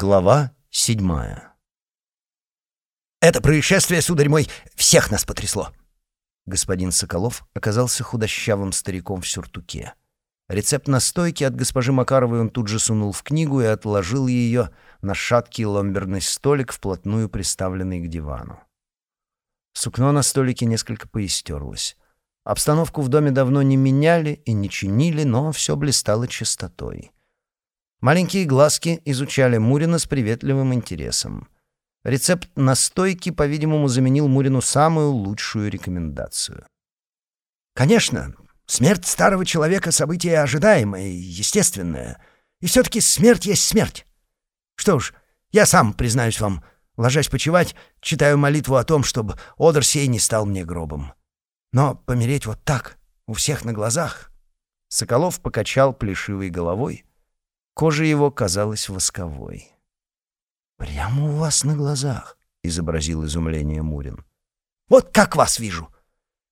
Глава седьмая «Это происшествие, сударь мой, всех нас потрясло!» Господин Соколов оказался худощавым стариком в сюртуке. Рецепт настойки от госпожи Макаровой он тут же сунул в книгу и отложил ее на шаткий ломберный столик, вплотную приставленный к дивану. Сукно на столике несколько поистерлось. Обстановку в доме давно не меняли и не чинили, но все блистало чистотой. Маленькие глазки изучали Мурина с приветливым интересом. Рецепт настойки, по-видимому, заменил Мурину самую лучшую рекомендацию. «Конечно, смерть старого человека — событие ожидаемое, естественное. И все-таки смерть есть смерть. Что ж, я сам, признаюсь вам, ложась почевать, читаю молитву о том, чтобы одр сей не стал мне гробом. Но помереть вот так, у всех на глазах...» Соколов покачал плешивой головой. Кожа его казалась восковой. «Прямо у вас на глазах», — изобразил изумление Мурин. «Вот как вас вижу.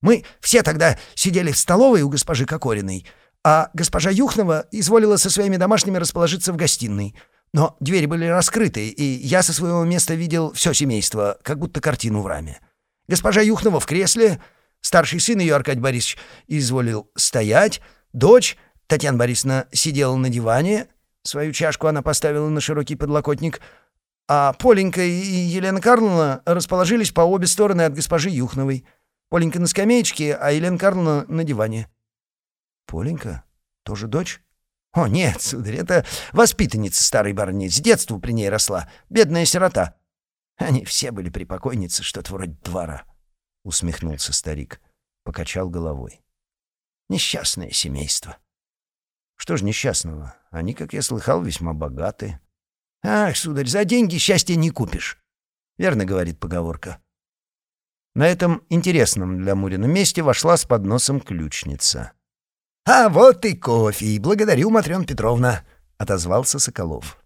Мы все тогда сидели в столовой у госпожи Кокориной, а госпожа Юхнова изволила со своими домашними расположиться в гостиной. Но двери были раскрыты, и я со своего места видел все семейство, как будто картину в раме. Госпожа Юхнова в кресле, старший сын ее, Аркадий Борисович, изволил стоять, дочь, Татьяна Борисовна, сидела на диване, свою чашку она поставила на широкий подлокотник — а Поленька и Елена Карловна расположились по обе стороны от госпожи Юхновой. Поленька на скамеечке, а Елена Карловна на диване. Поленька? Тоже дочь? О, нет, сударь, это воспитанница старой барыни, с детства при ней росла, бедная сирота. Они все были при покойнице, что-то вроде двора. Усмехнулся старик, покачал головой. Несчастное семейство. Что ж несчастного? Они, как я слыхал, весьма богаты. «Ах, сударь, за деньги счастья не купишь», — верно говорит поговорка. На этом интересном для Мурина месте вошла с подносом ключница. «А вот и кофе, благодарю, Матрёна Петровна», — отозвался Соколов.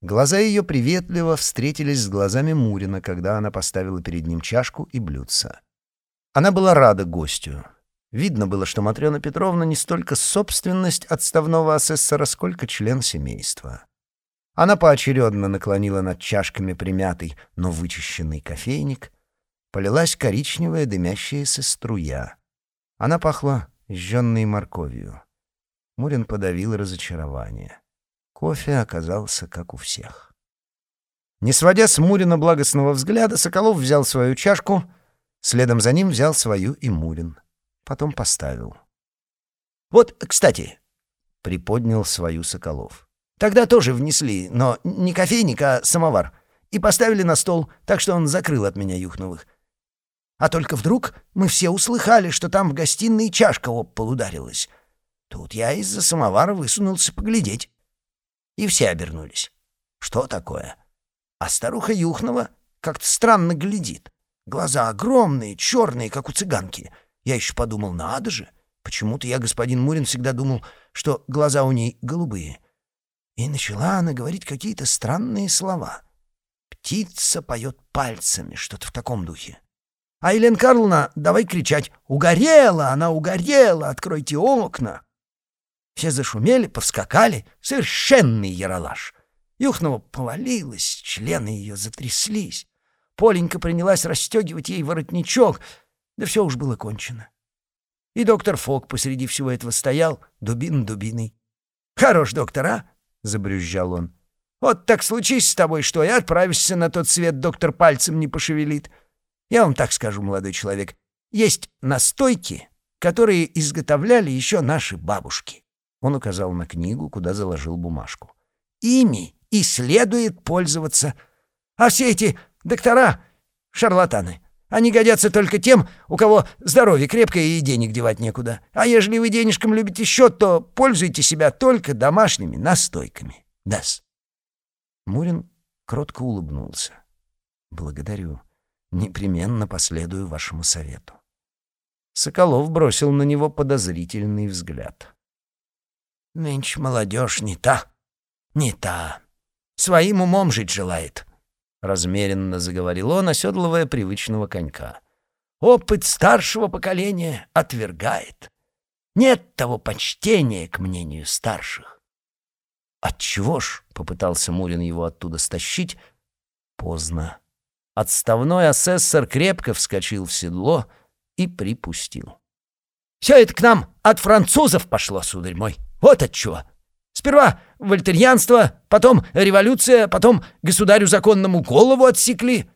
Глаза ее приветливо встретились с глазами Мурина, когда она поставила перед ним чашку и блюдце. Она была рада гостю. Видно было, что Матрёна Петровна не столько собственность отставного асессора, сколько член семейства. Она поочередно наклонила над чашками примятый, но вычищенный кофейник. Полилась коричневая дымящаяся струя. Она пахла жженной морковью. Мурин подавил разочарование. Кофе оказался как у всех. Не сводя с Мурина благостного взгляда, Соколов взял свою чашку, следом за ним взял свою и Мурин. Потом поставил. «Вот, кстати», — приподнял свою Соколов. Тогда тоже внесли, но не кофейник, а самовар. И поставили на стол, так что он закрыл от меня Юхновых. А только вдруг мы все услыхали, что там в гостиной чашка об пол ударилась. Тут я из-за самовара высунулся поглядеть. И все обернулись. Что такое? А старуха Юхнова как-то странно глядит. Глаза огромные, черные, как у цыганки. Я еще подумал, надо же. Почему-то я, господин Мурин, всегда думал, что глаза у ней голубые. И начала она говорить какие-то странные слова. «Птица поет пальцами», что-то в таком духе. А Елена Карловна давай кричать «Угорела! Она угорела! Откройте окна!» Все зашумели, повскакали. Совершенный яролаж. Юхнова повалилась, члены ее затряслись. Поленька принялась расстегивать ей воротничок. Да все уж было кончено. И доктор Фок посреди всего этого стоял, дубин дубиной. «Хорош доктор, а? — забрюзжал он. «Вот так случись с тобой, что и отправишься на тот свет, доктор пальцем не пошевелит. Я вам так скажу, молодой человек, есть настойки, которые изготовляли еще наши бабушки». Он указал на книгу, куда заложил бумажку. «Ими и следует пользоваться. А все эти доктора — шарлатаны». Они годятся только тем, у кого здоровье крепкое и денег девать некуда. А ежели вы денежком любите счет, то пользуйте себя только домашними настойками. Дас. Мурин кротко улыбнулся. «Благодарю. Непременно последую вашему совету». Соколов бросил на него подозрительный взгляд. «Нынче молодежь не та, не та. Своим умом жить желает. — размеренно заговорил он, оседлывая привычного конька. «Опыт старшего поколения отвергает. Нет того почтения к мнению старших. Отчего ж, попытался Мурин его оттуда стащить, поздно. Отставной асессор крепко вскочил в седло и припустил. «Все это к нам от французов пошло, сударь мой. Вот отчего. Сперва вольтерьянство, потом революция, потом государю законному голову отсекли.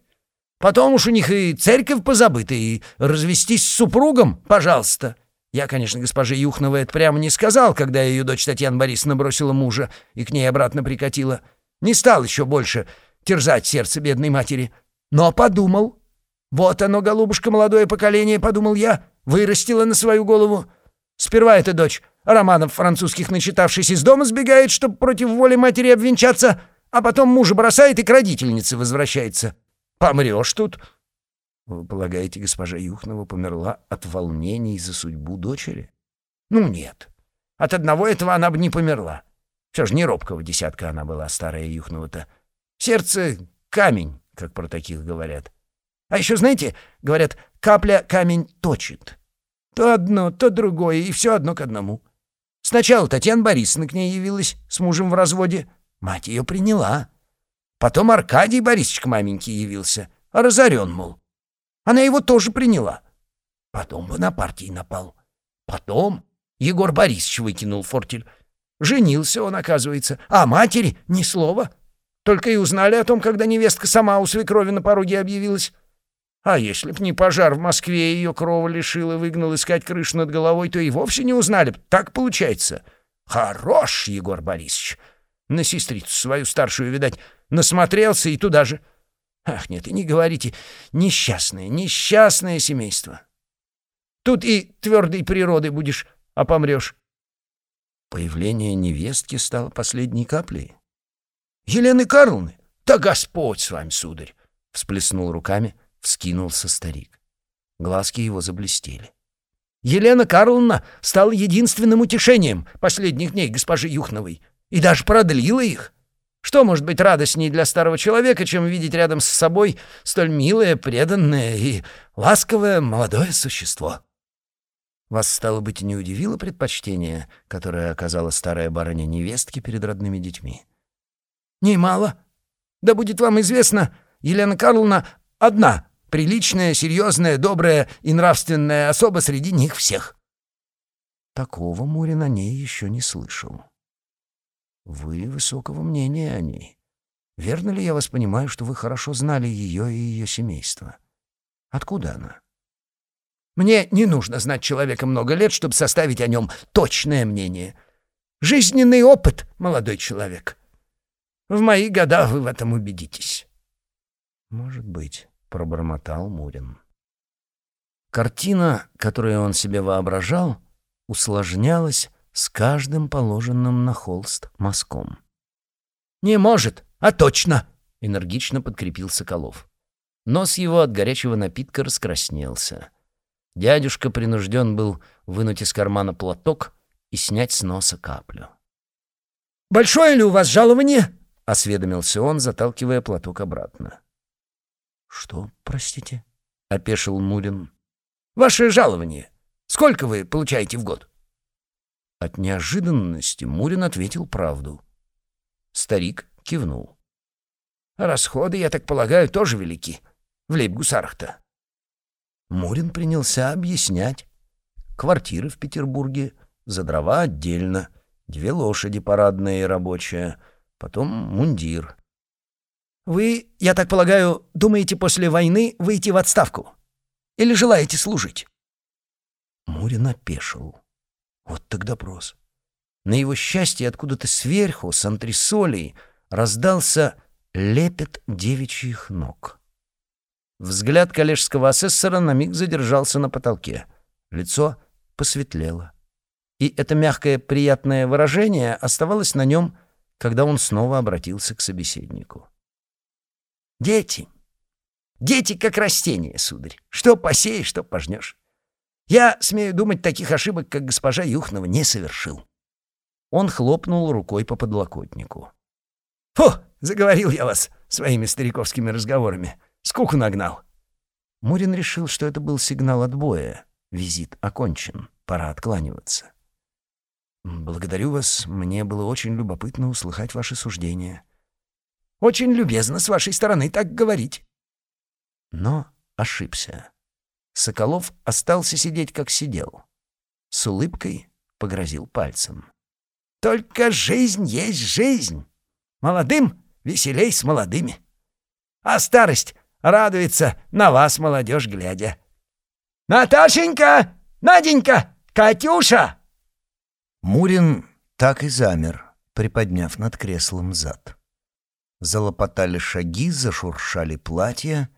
Потом уж у них и церковь позабыта, и развестись с супругом, пожалуйста. Я, конечно, госпоже Юхновой это прямо не сказал, когда ее дочь Татьяна Борисовна бросила мужа и к ней обратно прикатила. Не стал еще больше терзать сердце бедной матери. Но подумал. Вот оно, голубушка, молодое поколение, подумал я, вырастила на свою голову. Сперва эта дочь, романов французских начитавшись, из дома сбегает, чтобы против воли матери обвенчаться, а потом мужа бросает и к родительнице возвращается. Помрешь тут. Вы полагаете, госпожа Юхнова померла от волнений за судьбу дочери? Ну, нет. От одного этого она бы не померла. Все же не робкого десятка она была, старая Юхнова-то. Сердце — камень, как про таких говорят. А еще, знаете, говорят, капля камень точит. То одно, то другое, и все одно к одному. Сначала Татьяна Борисовна к ней явилась с мужем в разводе. Мать ее приняла. Потом Аркадий Борисович к маменьке явился, разорен, мол. Она его тоже приняла. Потом бы на партии напал. Потом Егор Борисович выкинул фортель. Женился он, оказывается, а матери ни слова. Только и узнали о том, когда невестка сама у свекрови на пороге объявилась. А если б не пожар в Москве ее крова лишил и выгнал искать крышу над головой, то и вовсе не узнали б. Так получается. Хорош, Егор Борисович. На сестрицу свою старшую, видать, Насмотрелся и туда же. Ах, нет, и не говорите. Несчастное, несчастное семейство. Тут и твердой природы будешь, а помрешь. Появление невестки стало последней каплей. Елены Карловны? Да Господь с вами, сударь! Всплеснул руками, вскинулся старик. Глазки его заблестели. Елена Карловна стала единственным утешением последних дней госпожи Юхновой и даже продлила их. Что может быть радостней для старого человека, чем видеть рядом с собой столь милое, преданное и ласковое молодое существо? Вас, стало быть, не удивило предпочтение, которое оказала старая барыня невестке перед родными детьми? Немало. Да будет вам известно, Елена Карловна одна, приличная, серьезная, добрая и нравственная особа среди них всех. Такого Мурин о ней еще не слышал. Вы высокого мнения о ней. Верно ли я вас понимаю, что вы хорошо знали ее и ее семейство? Откуда она? Мне не нужно знать человека много лет, чтобы составить о нем точное мнение. Жизненный опыт, молодой человек. В мои года вы в этом убедитесь. Может быть, пробормотал Мурин. Картина, которую он себе воображал, усложнялась с каждым положенным на холст мазком. «Не может, а точно!» — энергично подкрепил Соколов. Нос его от горячего напитка раскраснелся. Дядюшка принужден был вынуть из кармана платок и снять с носа каплю. «Большое ли у вас жалование?» — осведомился он, заталкивая платок обратно. «Что, простите?» — опешил Мурин. «Ваше жалование. Сколько вы получаете в год?» От неожиданности Мурин ответил правду. Старик кивнул. «Расходы, я так полагаю, тоже велики. В лейб-гусарах-то». Мурин принялся объяснять. Квартиры в Петербурге, за дрова отдельно, две лошади парадная и рабочая, потом мундир. «Вы, я так полагаю, думаете после войны выйти в отставку? Или желаете служить?» Мурин опешил. Вот так допрос. На его счастье откуда-то сверху, с антресолей, раздался лепет девичьих ног. Взгляд коллежского асессора на миг задержался на потолке. Лицо посветлело. И это мягкое приятное выражение оставалось на нем, когда он снова обратился к собеседнику. «Дети! Дети как растения, сударь. Что посеешь, что пожнешь. Я, смею думать, таких ошибок, как госпожа Юхнова, не совершил. Он хлопнул рукой по подлокотнику. «Фу, заговорил я вас своими стариковскими разговорами. Скуку нагнал». Мурин решил, что это был сигнал отбоя. Визит окончен, пора откланиваться. «Благодарю вас. Мне было очень любопытно услыхать ваши суждения». «Очень любезно с вашей стороны так говорить». Но ошибся. Соколов остался сидеть, как сидел. С улыбкой погрозил пальцем. «Только жизнь есть жизнь. Молодым веселей с молодыми. А старость радуется на вас, молодежь, глядя. Наташенька! Наденька! Катюша!» Мурин так и замер, приподняв над креслом зад. Залопотали шаги, зашуршали платья.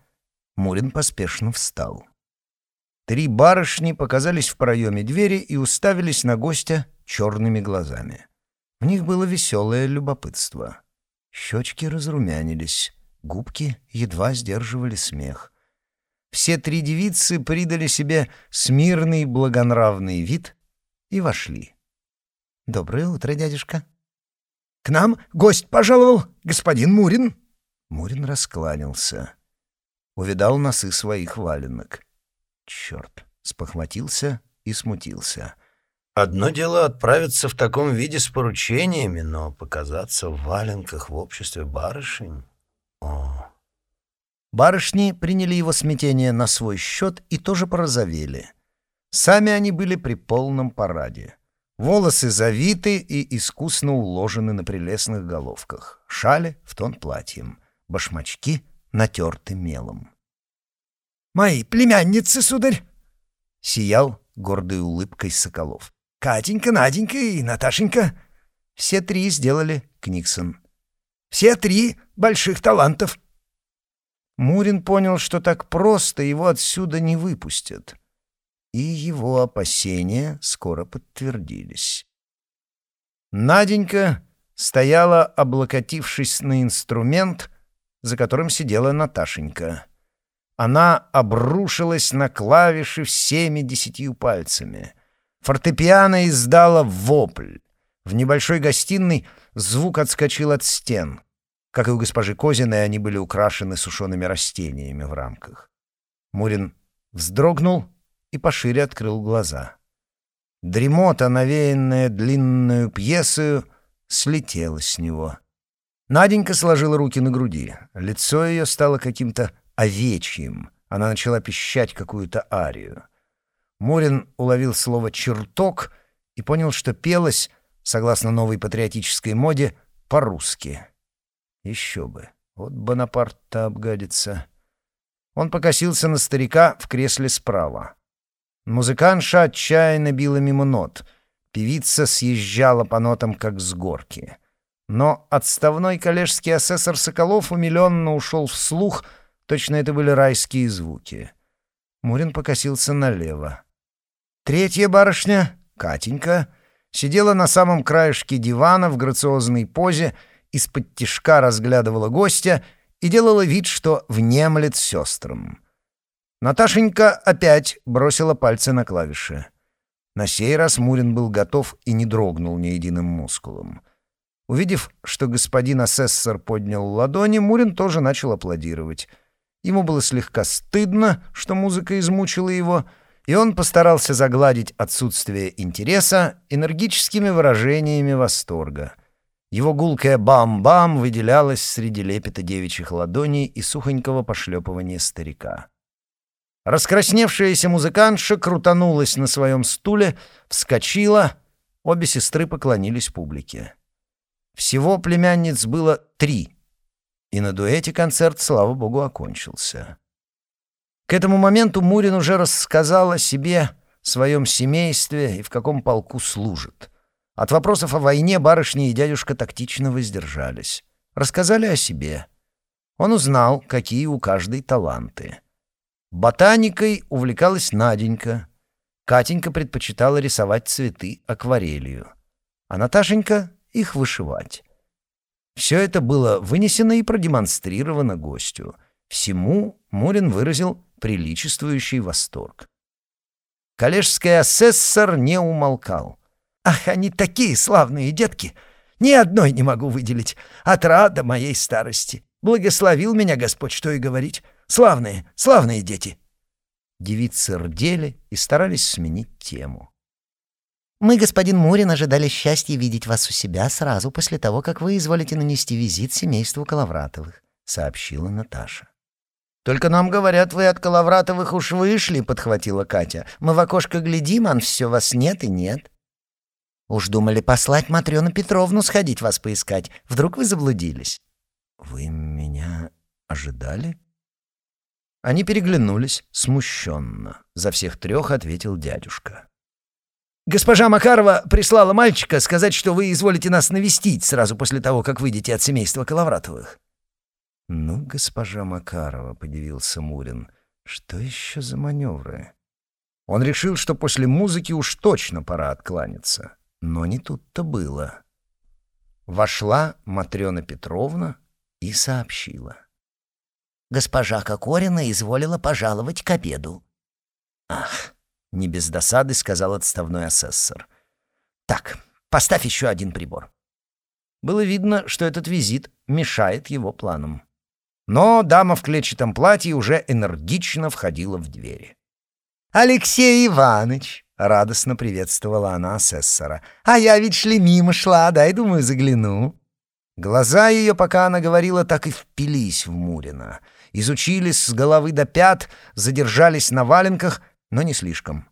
Мурин поспешно встал. Три барышни показались в проеме двери и уставились на гостя черными глазами. В них было веселое любопытство. Щечки разрумянились, губки едва сдерживали смех. Все три девицы придали себе смирный благонравный вид и вошли. «Доброе утро, дядюшка». «К нам гость пожаловал, господин Мурин». Мурин раскланялся. Увидал носы своих валенок. Черт, спохватился и смутился. Одно дело отправиться в таком виде с поручениями, но показаться в валенках в обществе барышень... О! Барышни приняли его смятение на свой счет и тоже порозовели. Сами они были при полном параде. Волосы завиты и искусно уложены на прелестных головках. Шали в тон платьем. Башмачки натерты мелом. «Мои племянницы, сударь!» Сиял гордой улыбкой Соколов. «Катенька, Наденька и Наташенька!» Все три сделали Книксон. «Все три больших талантов!» Мурин понял, что так просто его отсюда не выпустят и его опасения скоро подтвердились. Наденька стояла, облокотившись на инструмент, за которым сидела Наташенька. Она обрушилась на клавиши всеми десятью пальцами. Фортепиано издало вопль. В небольшой гостиной звук отскочил от стен. Как и у госпожи Козиной, они были украшены сушеными растениями в рамках. Мурин вздрогнул и пошире открыл глаза. Дремота, навеянная длинную пьесою, слетела с него. Наденька сложила руки на груди. Лицо ее стало каким-то овечьим. Она начала пищать какую-то арию. Мурин уловил слово «черток» и понял, что пелось, согласно новой патриотической моде, по-русски. Еще бы. Вот Бонапарт-то обгадится. Он покосился на старика в кресле справа. Музыкантша отчаянно била мимо нот. Певица съезжала по нотам, как с горки. Но отставной коллежский асессор Соколов умиленно ушел вслух, точно это были райские звуки. Мурин покосился налево. Третья барышня, Катенька, сидела на самом краешке дивана в грациозной позе, из-под тишка разглядывала гостя и делала вид, что внемлет сестрам. Наташенька опять бросила пальцы на клавиши. На сей раз Мурин был готов и не дрогнул ни единым мускулом. Увидев, что господин асессор поднял ладони, Мурин тоже начал аплодировать. Ему было слегка стыдно, что музыка измучила его, и он постарался загладить отсутствие интереса энергическими выражениями восторга. Его гулкое «бам-бам» выделялось среди лепета девичьих ладоней и сухонького пошлепывания старика. Раскрасневшаяся музыкантша крутанулась на своем стуле, вскочила. Обе сестры поклонились публике. Всего племянниц было три, и на дуэте концерт, слава богу, окончился. К этому моменту Мурин уже рассказал о себе, своем семействе и в каком полку служит. От вопросов о войне барышни и дядюшка тактично воздержались. Рассказали о себе. Он узнал, какие у каждой таланты — Ботаникой увлекалась Наденька. Катенька предпочитала рисовать цветы акварелью, а Наташенька — их вышивать. Все это было вынесено и продемонстрировано гостю. Всему Мурин выразил приличествующий восторг. Коллежский асессор не умолкал. «Ах, они такие славные детки! Ни одной не могу выделить. Отрада моей старости. Благословил меня Господь, что и говорить. Славные, славные дети!» Девицы рдели и старались сменить тему. Мы, господин Мурин, ожидали счастья видеть вас у себя сразу после того, как вы изволите нанести визит семейству Коловратовых», — сообщила Наташа. «Только нам говорят, вы от Коловратовых уж вышли», — подхватила Катя. «Мы в окошко глядим, а все вас нет и нет». «Уж думали послать Матрёну Петровну сходить вас поискать. Вдруг вы заблудились?» «Вы меня ожидали?» Они переглянулись смущенно. За всех трех ответил дядюшка. «Госпожа Макарова прислала мальчика сказать, что вы изволите нас навестить сразу после того, как выйдете от семейства Коловратовых». «Ну, госпожа Макарова», — подивился Мурин, — «что еще за маневры?» Он решил, что после музыки уж точно пора откланяться. Но не тут-то было. Вошла Матрена Петровна и сообщила. «Госпожа Кокорина изволила пожаловать к обеду». «Ах!» — не без досады сказал отставной асессор. «Так, поставь еще один прибор». Было видно, что этот визит мешает его планам. Но дама в клетчатом платье уже энергично входила в двери. «Алексей Иванович!» — радостно приветствовала она асессора. «А я ведь шли мимо шла, дай, думаю, загляну». Глаза ее, пока она говорила, так и впились в Мурина. Изучились с головы до пят, задержались на валенках, но не слишком.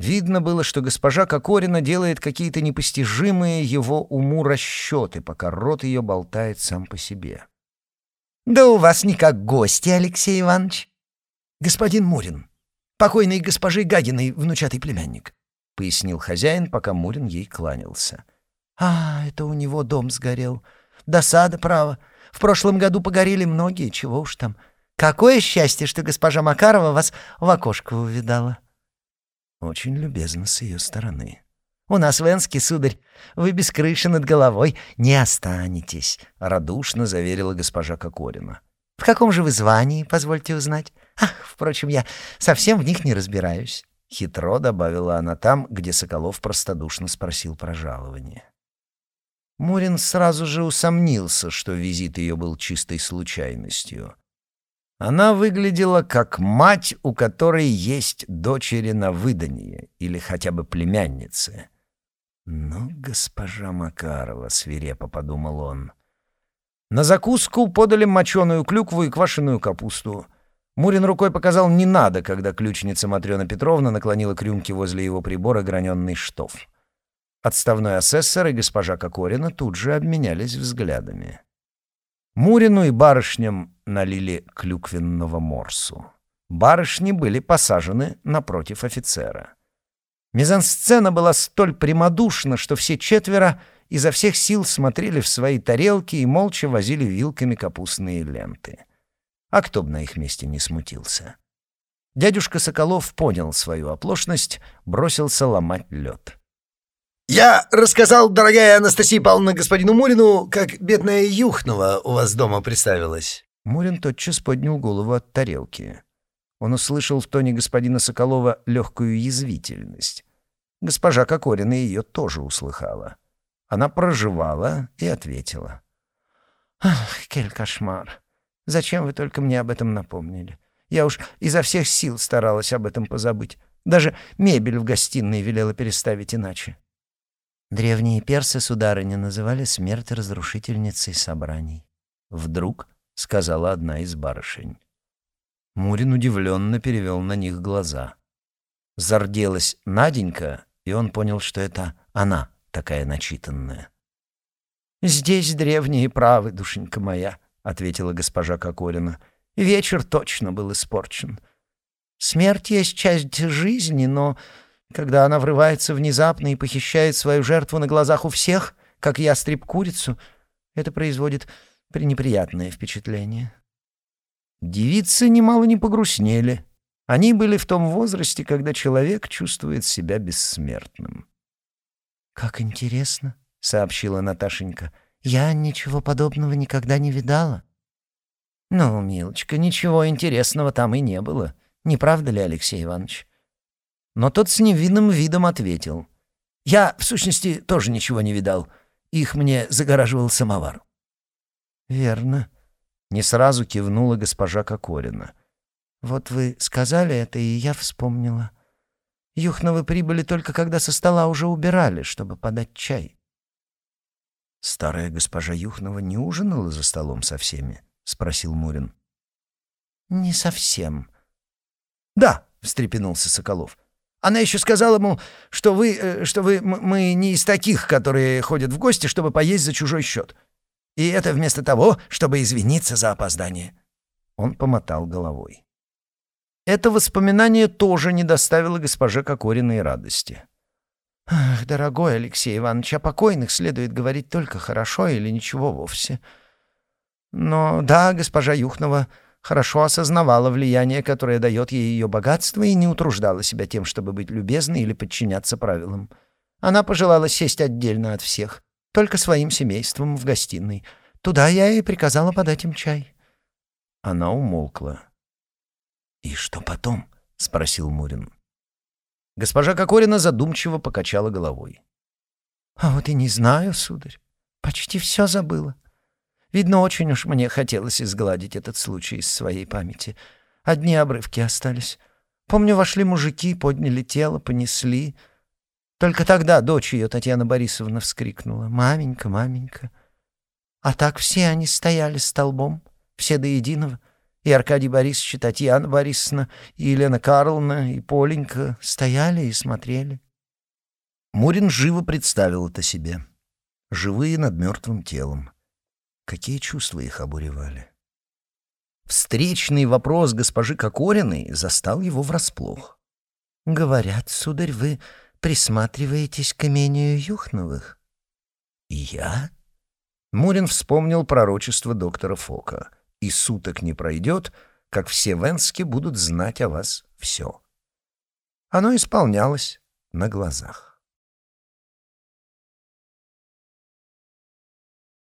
Видно было, что госпожа Кокорина делает какие-то непостижимые его уму расчеты, пока рот ее болтает сам по себе. «Да у вас не как гости, Алексей Иванович». «Господин Мурин, покойной госпожи Гагиной внучатый племянник», — пояснил хозяин, пока Мурин ей кланялся. «А, это у него дом сгорел. Досада, право. В прошлом году погорели многие, чего уж там. Какое счастье, что госпожа Макарова вас в окошко увидала». Очень любезно с ее стороны. «У нас в Энске, сударь, вы без крыши над головой не останетесь», — радушно заверила госпожа Кокорина. «В каком же вы звании, позвольте узнать? Ах, впрочем, я совсем в них не разбираюсь». Хитро добавила она там, где Соколов простодушно спросил про жалование. Мурин сразу же усомнился, что визит ее был чистой случайностью. Она выглядела как мать, у которой есть дочери на выданье или хотя бы племянницы. «Ну, госпожа Макарова», — свирепо подумал он. На закуску подали моченую клюкву и квашеную капусту. Мурин рукой показал «не надо», когда ключница Матрена Петровна наклонила к рюмке возле его прибора граненый штоф. Отставной асессор и госпожа Кокорина тут же обменялись взглядами. Мурину и барышням налили клюквенного морсу. Барышни были посажены напротив офицера. Мизансцена была столь прямодушна, что все четверо изо всех сил смотрели в свои тарелки и молча возили вилками капустные ленты. А кто бы на их месте не смутился? Дядюшка Соколов понял свою оплошность, бросился ломать лед. «Я рассказал, дорогая Анастасия Павловна, господину Мурину, как бедная Юхнова у вас дома представилась». Мурин тотчас поднял голову от тарелки. Он услышал в тоне господина Соколова легкую язвительность. Госпожа Кокорина ее тоже услыхала. Она проживала и ответила. «Ах, кель кошмар! Зачем вы только мне об этом напомнили? Я уж изо всех сил старалась об этом позабыть. Даже мебель в гостиной велела переставить иначе». Древние персы, сударыня, называли смерть разрушительницей собраний. «Вдруг?» — сказала одна из барышень. Мурин удивленно перевел на них глаза. Зарделась Наденька, и он понял, что это она такая начитанная. «Здесь древние правы, душенька моя», — ответила госпожа Кокорина. «Вечер точно был испорчен. Смерть есть часть жизни, но когда она врывается внезапно и похищает свою жертву на глазах у всех, как ястреб курицу, это производит пренеприятное впечатление». Девицы немало не погрустнели. Они были в том возрасте, когда человек чувствует себя бессмертным. «Как интересно», — сообщила Наташенька. «Я ничего подобного никогда не видала». «Ну, милочка, ничего интересного там и не было. Не правда ли, Алексей Иванович?» Но тот с невинным видом ответил. «Я, в сущности, тоже ничего не видал. Их мне загораживал самовар». «Верно», не сразу кивнула госпожа Кокорина. «Вот вы сказали это, и я вспомнила. Юхновы прибыли только когда со стола уже убирали, чтобы подать чай. «Старая госпожа Юхнова не ужинала за столом со всеми?» — спросил Мурин. «Не совсем». «Да», — встрепенулся Соколов. «Она еще сказала, мол, что вы, э, что вы, мы не из таких, которые ходят в гости, чтобы поесть за чужой счет. И это вместо того, чтобы извиниться за опоздание». Он помотал головой. Это воспоминание тоже не доставило госпоже Кокориной радости. «Ах, дорогой Алексей Иванович, о покойных следует говорить только хорошо или ничего вовсе. Но да, госпожа Юхнова хорошо осознавала влияние, которое дает ей ее богатство, и не утруждала себя тем, чтобы быть любезной или подчиняться правилам. Она пожелала сесть отдельно от всех, только своим семейством в гостиной. Туда я и приказала подать им чай». Она умолкла. «И что потом?» — спросил Мурин. Госпожа Кокорина задумчиво покачала головой. «А вот и не знаю, сударь. Почти все забыла. Видно, очень уж мне хотелось изгладить этот случай из своей памяти. Одни обрывки остались. Помню, вошли мужики, подняли тело, понесли. Только тогда дочь ее, Татьяна Борисовна, вскрикнула. «Маменька, маменька!» А так все они стояли столбом, все до единого — и Аркадий Борисович, и Татьяна Борисовна, и Елена Карловна, и Поленька стояли и смотрели. Мурин живо представил это себе. Живые над мертвым телом. Какие чувства их обуревали? Встречный вопрос госпожи Кокориной застал его врасплох. «Говорят, сударь, вы присматриваетесь к имению Юхновых?» «Я?» Мурин вспомнил пророчество доктора Фока — и суток не пройдет, как все Венски будут знать о вас все. Оно исполнялось на глазах.